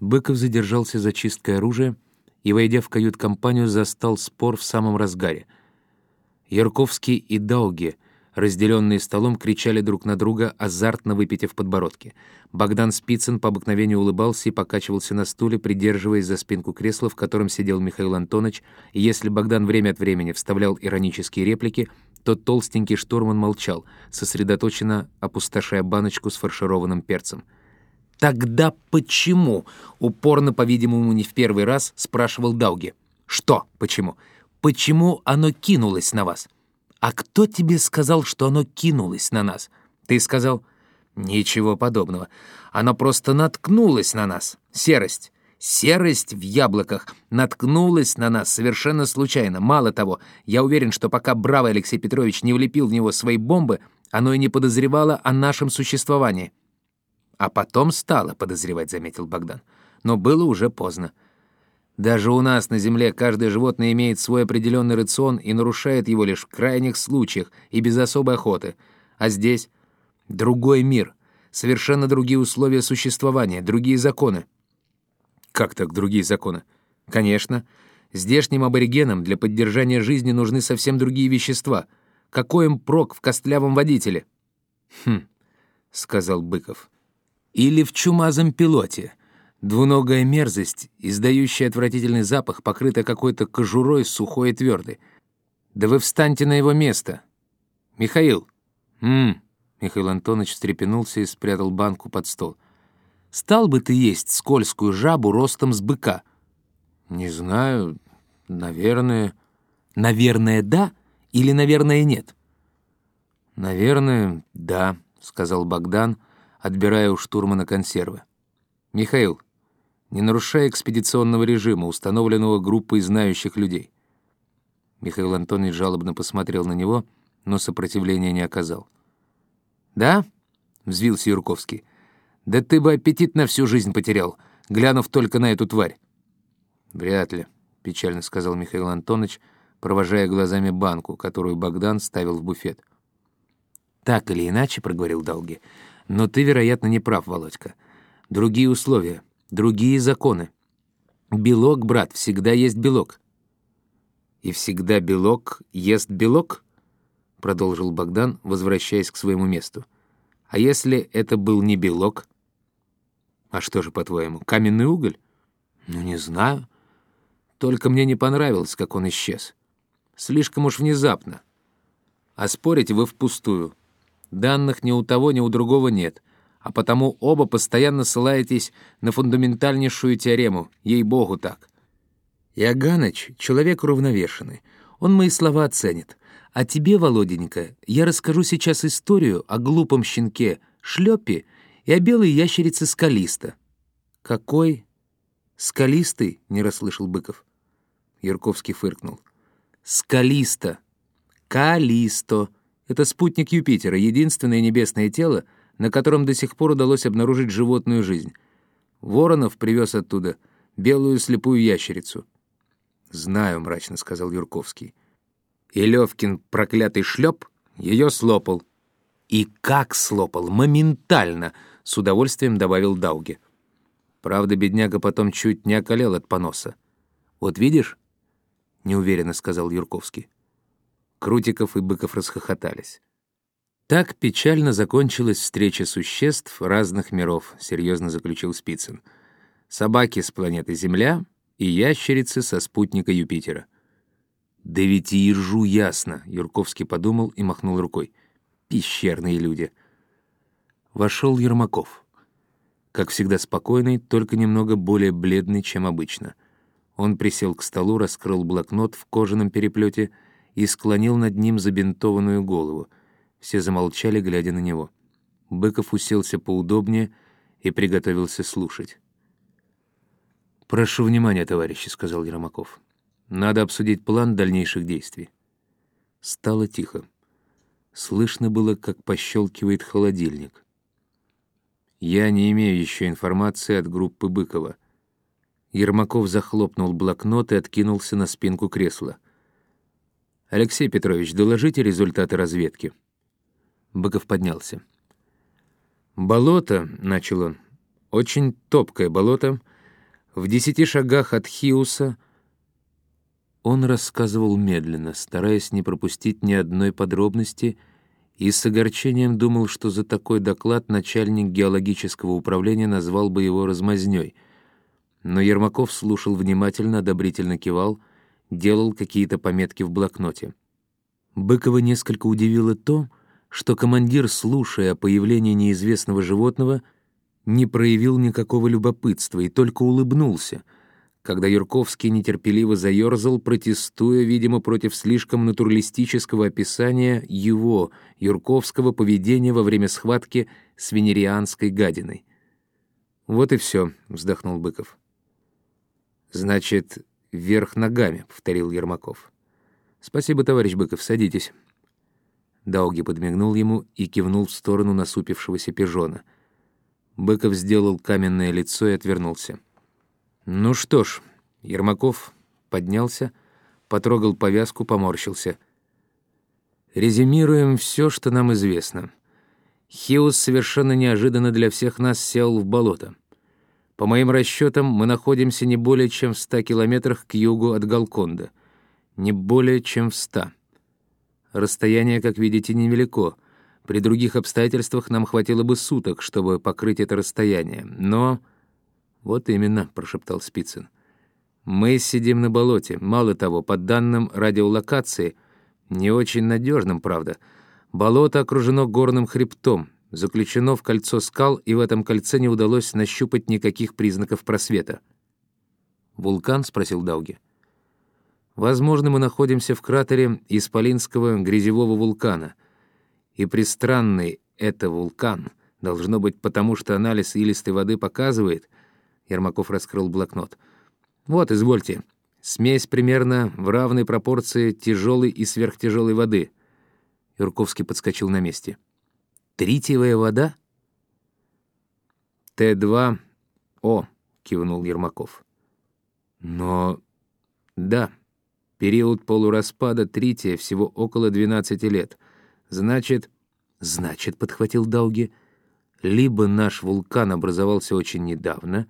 Быков задержался за чисткой оружия и, войдя в кают-компанию, застал спор в самом разгаре. Ярковский и Дауги, разделенные столом, кричали друг на друга, азартно выпитив подбородки. Богдан Спицын по обыкновению улыбался и покачивался на стуле, придерживаясь за спинку кресла, в котором сидел Михаил Антонович, и если Богдан время от времени вставлял иронические реплики, то толстенький штурман молчал, сосредоточенно опустошая баночку с фаршированным перцем — «Тогда почему?» — упорно, по-видимому, не в первый раз спрашивал Дауги. «Что почему? Почему оно кинулось на вас?» «А кто тебе сказал, что оно кинулось на нас?» «Ты сказал...» «Ничего подобного. Оно просто наткнулось на нас. Серость. Серость в яблоках наткнулась на нас совершенно случайно. Мало того, я уверен, что пока бравый Алексей Петрович не влепил в него свои бомбы, оно и не подозревало о нашем существовании». А потом стало подозревать, заметил Богдан. Но было уже поздно. Даже у нас на Земле каждое животное имеет свой определенный рацион и нарушает его лишь в крайних случаях и без особой охоты. А здесь другой мир, совершенно другие условия существования, другие законы. Как так другие законы? Конечно. Здешним аборигенам для поддержания жизни нужны совсем другие вещества. Какой им прок в костлявом водителе? Хм, сказал Быков или в чумазом пилоте. Двуногая мерзость, издающая отвратительный запах, покрытая какой-то кожурой сухой и твердой. Да вы встаньте на его место. Михаил. Мм. Михаил Антонович встрепенулся и спрятал банку под стол. Стал бы ты есть скользкую жабу ростом с быка? Не знаю, наверное. Наверное, да или, наверное, нет? Наверное, да, сказал Богдан, отбирая у штурмана консервы. «Михаил, не нарушай экспедиционного режима, установленного группой знающих людей». Михаил Антонович жалобно посмотрел на него, но сопротивления не оказал. «Да?» — взвился Юрковский. «Да ты бы аппетит на всю жизнь потерял, глянув только на эту тварь». «Вряд ли», — печально сказал Михаил Антонович, провожая глазами банку, которую Богдан ставил в буфет. «Так или иначе», — проговорил Долги, но ты, вероятно, не прав, Володька. Другие условия, другие законы. Белок, брат, всегда есть белок. И всегда белок ест белок? Продолжил Богдан, возвращаясь к своему месту. А если это был не белок? А что же, по-твоему, каменный уголь? Ну, не знаю. Только мне не понравилось, как он исчез. Слишком уж внезапно. А спорить вы впустую. Данных ни у того, ни у другого нет, а потому оба постоянно ссылаетесь на фундаментальнейшую теорему, ей-богу так. Иоганныч — человек уравновешенный, он мои слова оценит. А тебе, Володенька, я расскажу сейчас историю о глупом щенке Шлёпе и о белой ящерице Скалиста. «Какой?» «Скалистый?» — не расслышал Быков. Ярковский фыркнул. «Скалиста! Калисто!» Это спутник Юпитера, единственное небесное тело, на котором до сих пор удалось обнаружить животную жизнь. Воронов привез оттуда белую слепую ящерицу. «Знаю», — мрачно сказал Юрковский. И Левкин, проклятый шлеп, ее слопал. «И как слопал? Моментально!» — с удовольствием добавил Дауги. Правда, бедняга потом чуть не околел от поноса. «Вот видишь?» — неуверенно сказал Юрковский. Крутиков и Быков расхохотались. «Так печально закончилась встреча существ разных миров», — серьезно заключил Спицын. «Собаки с планеты Земля и ящерицы со спутника Юпитера». «Да ведь и ежу ясно», — Юрковский подумал и махнул рукой. «Пещерные люди». Вошел Ермаков. Как всегда спокойный, только немного более бледный, чем обычно. Он присел к столу, раскрыл блокнот в кожаном переплете — и склонил над ним забинтованную голову. Все замолчали, глядя на него. Быков уселся поудобнее и приготовился слушать. «Прошу внимания, товарищи», — сказал Ермаков. «Надо обсудить план дальнейших действий». Стало тихо. Слышно было, как пощелкивает холодильник. «Я не имею еще информации от группы Быкова». Ермаков захлопнул блокнот и откинулся на спинку кресла. «Алексей Петрович, доложите результаты разведки». Быков поднялся. «Болото», — начал он, — «очень топкое болото, В десяти шагах от Хиуса он рассказывал медленно, стараясь не пропустить ни одной подробности, и с огорчением думал, что за такой доклад начальник геологического управления назвал бы его размазнёй. Но Ермаков слушал внимательно, одобрительно кивал, делал какие-то пометки в блокноте. Быкова несколько удивило то, что командир, слушая о появлении неизвестного животного, не проявил никакого любопытства и только улыбнулся, когда Юрковский нетерпеливо заерзал, протестуя, видимо, против слишком натуралистического описания его, Юрковского, поведения во время схватки с венерианской гадиной. «Вот и все», — вздохнул Быков. «Значит, вверх ногами», — повторил Ермаков. «Спасибо, товарищ Быков, садитесь». Дауги подмигнул ему и кивнул в сторону насупившегося пижона. Быков сделал каменное лицо и отвернулся. «Ну что ж», — Ермаков поднялся, потрогал повязку, поморщился. «Резюмируем все, что нам известно. Хиус совершенно неожиданно для всех нас сел в болото. По моим расчетам, мы находимся не более чем в ста километрах к югу от Галконда. Не более чем в ста. Расстояние, как видите, невелико. При других обстоятельствах нам хватило бы суток, чтобы покрыть это расстояние. Но... «Вот именно», — прошептал Спицын. «Мы сидим на болоте. Мало того, по данным радиолокации, не очень надежным, правда, болото окружено горным хребтом, заключено в кольцо скал, и в этом кольце не удалось нащупать никаких признаков просвета». «Вулкан?» — спросил Дауги. Возможно, мы находимся в кратере Исполинского грязевого вулкана. И пристранный это вулкан должно быть потому, что анализ илистой воды показывает... Ермаков раскрыл блокнот. Вот, извольте. Смесь примерно в равной пропорции тяжелой и сверхтяжелой воды. Юрковский подскочил на месте. Тритиевая вода? Т2О, кивнул Ермаков. Но... Да, Период полураспада трития всего около 12 лет. Значит, значит, подхватил Дауги, либо наш вулкан образовался очень недавно,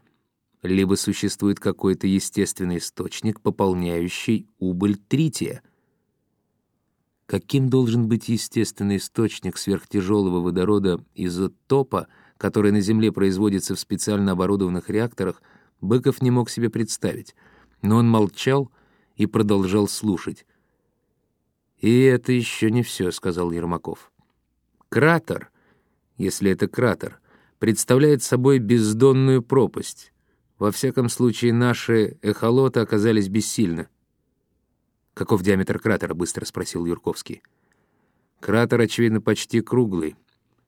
либо существует какой-то естественный источник, пополняющий убыль трития. Каким должен быть естественный источник сверхтяжелого водорода изотопа, который на Земле производится в специально оборудованных реакторах, Быков не мог себе представить. Но он молчал, и продолжал слушать. «И это еще не все», — сказал Ермаков. «Кратер, если это кратер, представляет собой бездонную пропасть. Во всяком случае, наши эхолоты оказались бессильны». «Каков диаметр кратера?» — быстро спросил Юрковский. «Кратер, очевидно, почти круглый.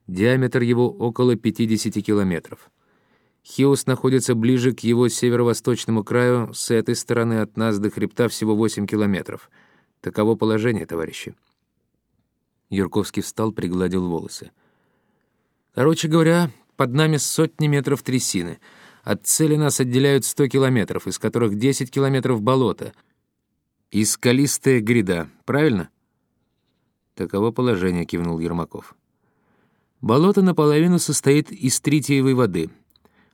Диаметр его около 50 километров. Хиус находится ближе к его северо-восточному краю, с этой стороны от нас до хребта всего 8 километров. Таково положение, товарищи. Юрковский встал, пригладил волосы. Короче говоря, под нами сотни метров трясины. От цели нас отделяют 100 километров, из которых 10 километров болота. И скалистая гряда, правильно? Таково положение, кивнул Ермаков. Болото наполовину состоит из тритиевой воды —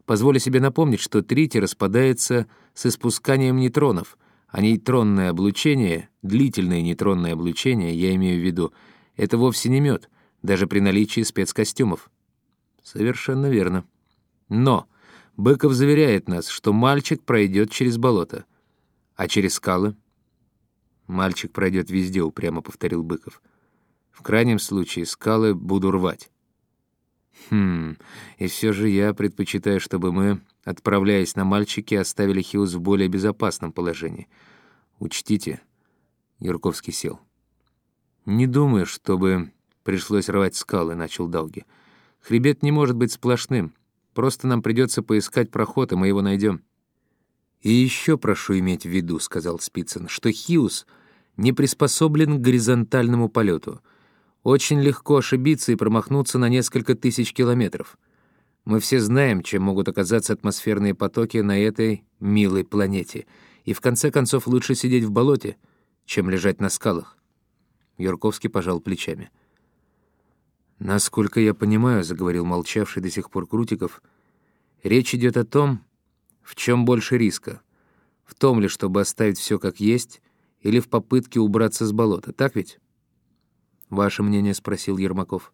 Позволю себе напомнить, что тритий распадается с испусканием нейтронов, а нейтронное облучение, длительное нейтронное облучение, я имею в виду, это вовсе не мед, даже при наличии спецкостюмов. Совершенно верно. Но Быков заверяет нас, что мальчик пройдет через болото. А через скалы? Мальчик пройдет везде, упрямо повторил Быков. В крайнем случае скалы буду рвать. Хм, и все же я предпочитаю, чтобы мы, отправляясь на мальчики, оставили Хиус в более безопасном положении. Учтите, Юрковский сел. Не думаю, чтобы пришлось рвать скалы, начал Дауги. Хребет не может быть сплошным. Просто нам придется поискать проход, и мы его найдем. И еще прошу иметь в виду, сказал Спицын, что Хиус не приспособлен к горизонтальному полету — очень легко ошибиться и промахнуться на несколько тысяч километров. Мы все знаем, чем могут оказаться атмосферные потоки на этой милой планете. И в конце концов лучше сидеть в болоте, чем лежать на скалах. Юрковский пожал плечами. «Насколько я понимаю», — заговорил молчавший до сих пор Крутиков, «речь идет о том, В чем больше риска? В том ли, чтобы оставить все как есть, или в попытке убраться с болота, так ведь? «Ваше мнение?» — спросил Ермаков.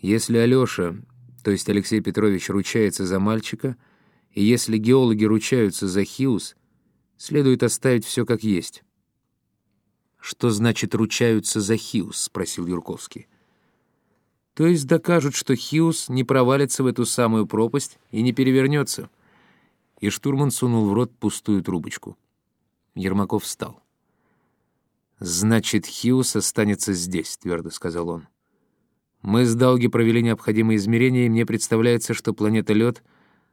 «Если Алёша, то есть Алексей Петрович, ручается за мальчика, и если геологи ручаются за Хиус, следует оставить все как есть». «Что значит «ручаются за Хиус»?» — спросил Юрковский. «То есть докажут, что Хиус не провалится в эту самую пропасть и не перевернется». И штурман сунул в рот пустую трубочку. Ермаков встал. «Значит, Хиус останется здесь», — твердо сказал он. «Мы с Дауги провели необходимые измерения, и мне представляется, что планета Лед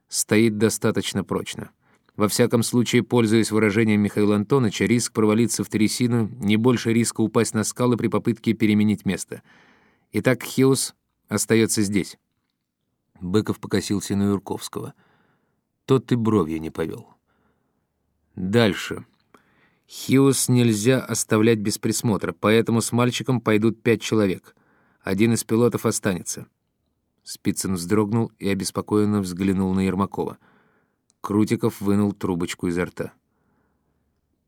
стоит достаточно прочно. Во всяком случае, пользуясь выражением Михаила Антоновича, риск провалиться в трясину не больше риска упасть на скалы при попытке переменить место. Итак, Хиус остается здесь». Быков покосился на Юрковского. Тот и бровью не повел. «Дальше», Хиус нельзя оставлять без присмотра, поэтому с мальчиком пойдут пять человек. Один из пилотов останется. Спицын вздрогнул и обеспокоенно взглянул на Ермакова. Крутиков вынул трубочку изо рта.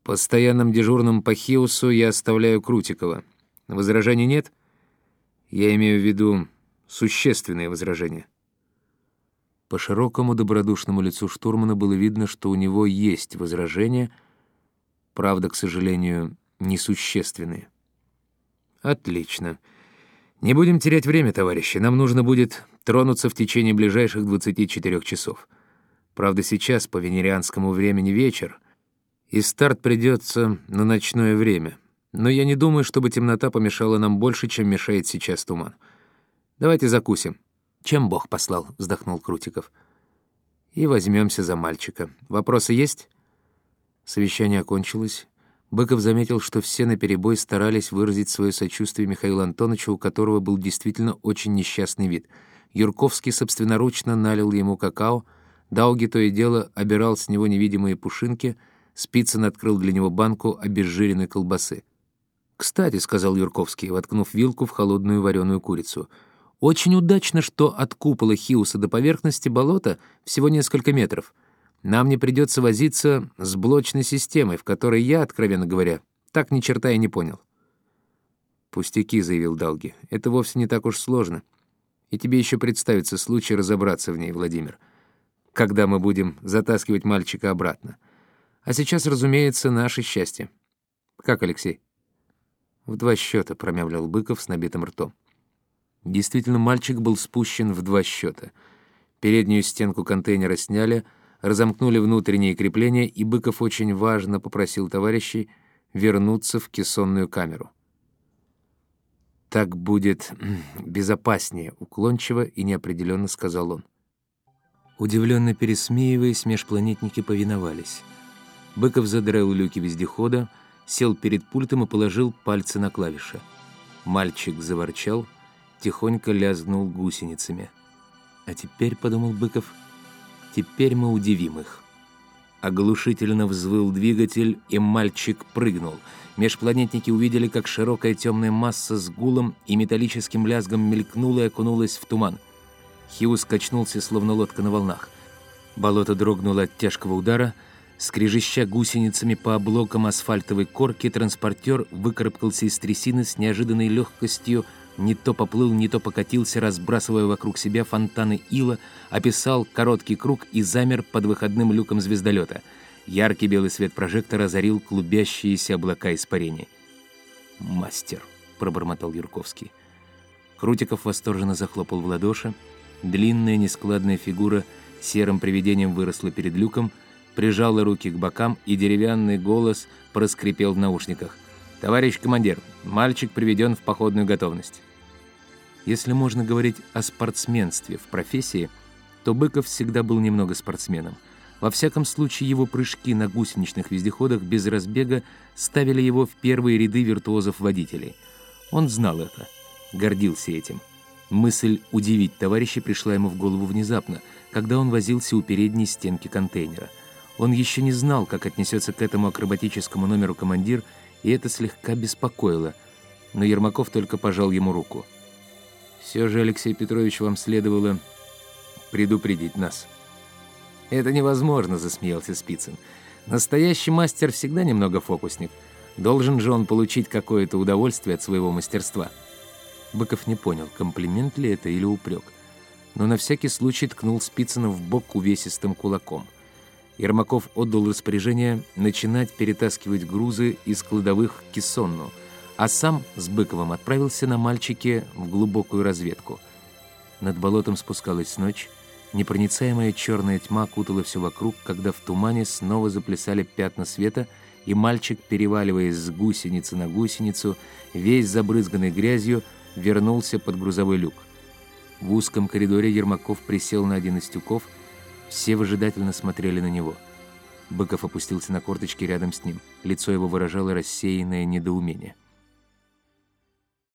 «Постоянным дежурным по Хиусу я оставляю Крутикова. Возражений нет? Я имею в виду существенные возражения». По широкому добродушному лицу штурмана было видно, что у него есть возражения — Правда, к сожалению, несущественные. Отлично. Не будем терять время, товарищи. Нам нужно будет тронуться в течение ближайших 24 часов. Правда, сейчас по венерианскому времени вечер, и старт придется на ночное время. Но я не думаю, чтобы темнота помешала нам больше, чем мешает сейчас туман. Давайте закусим. Чем Бог послал, вздохнул Крутиков. И возьмемся за мальчика. Вопросы есть? Совещание окончилось. Быков заметил, что все наперебой старались выразить свое сочувствие Михаилу Антоновичу, у которого был действительно очень несчастный вид. Юрковский собственноручно налил ему какао, Дауги то и дело обирал с него невидимые пушинки, Спицын открыл для него банку обезжиренной колбасы. «Кстати», — сказал Юрковский, воткнув вилку в холодную вареную курицу, «очень удачно, что от купола Хиуса до поверхности болота всего несколько метров». Нам не придется возиться с блочной системой, в которой я, откровенно говоря, так ни черта и не понял. «Пустяки», — заявил Далги. «Это вовсе не так уж сложно. И тебе еще представится случай разобраться в ней, Владимир, когда мы будем затаскивать мальчика обратно. А сейчас, разумеется, наше счастье. Как, Алексей?» «В два счета», — промямлял Быков с набитым ртом. Действительно, мальчик был спущен в два счета. Переднюю стенку контейнера сняли — разомкнули внутренние крепления, и Быков очень важно попросил товарищей вернуться в кессонную камеру. «Так будет безопаснее», — уклончиво и неопределенно сказал он. Удивленно пересмеиваясь, межпланетники повиновались. Быков задрал люки вездехода, сел перед пультом и положил пальцы на клавиши. Мальчик заворчал, тихонько лязгнул гусеницами. «А теперь», — подумал Быков, — Теперь мы удивим их. Оглушительно взвыл двигатель, и мальчик прыгнул. Межпланетники увидели, как широкая темная масса с гулом и металлическим лязгом мелькнула и окунулась в туман. Хиус качнулся, словно лодка на волнах. Болото дрогнуло от тяжкого удара. Скрежеща гусеницами по облокам асфальтовой корки, транспортер выкарабкался из трясины с неожиданной легкостью, не то поплыл, не то покатился, разбрасывая вокруг себя фонтаны ила, описал короткий круг и замер под выходным люком звездолета. Яркий белый свет прожектора озарил клубящиеся облака испарения. «Мастер», — пробормотал Юрковский. Крутиков восторженно захлопал в ладоши. Длинная нескладная фигура серым привидением выросла перед люком, прижала руки к бокам, и деревянный голос проскрипел в наушниках. «Товарищ командир, мальчик приведен в походную готовность». Если можно говорить о спортсменстве в профессии, то Быков всегда был немного спортсменом. Во всяком случае, его прыжки на гусеничных вездеходах без разбега ставили его в первые ряды виртуозов-водителей. Он знал это, гордился этим. Мысль удивить товарища пришла ему в голову внезапно, когда он возился у передней стенки контейнера. Он еще не знал, как отнесется к этому акробатическому номеру командир и это слегка беспокоило, но Ермаков только пожал ему руку. «Все же, Алексей Петрович, вам следовало предупредить нас». «Это невозможно», — засмеялся Спицын. «Настоящий мастер всегда немного фокусник. Должен же он получить какое-то удовольствие от своего мастерства». Быков не понял, комплимент ли это или упрек. Но на всякий случай ткнул Спицына в бок увесистым кулаком. Ермаков отдал распоряжение начинать перетаскивать грузы из кладовых к Кессонну, а сам с Быковым отправился на мальчике в глубокую разведку. Над болотом спускалась ночь, непроницаемая черная тьма окутала все вокруг, когда в тумане снова заплясали пятна света, и мальчик, переваливаясь с гусеницы на гусеницу, весь забрызганный грязью, вернулся под грузовой люк. В узком коридоре Ермаков присел на один из тюков — все выжидательно смотрели на него. Быков опустился на корточки рядом с ним. Лицо его выражало рассеянное недоумение.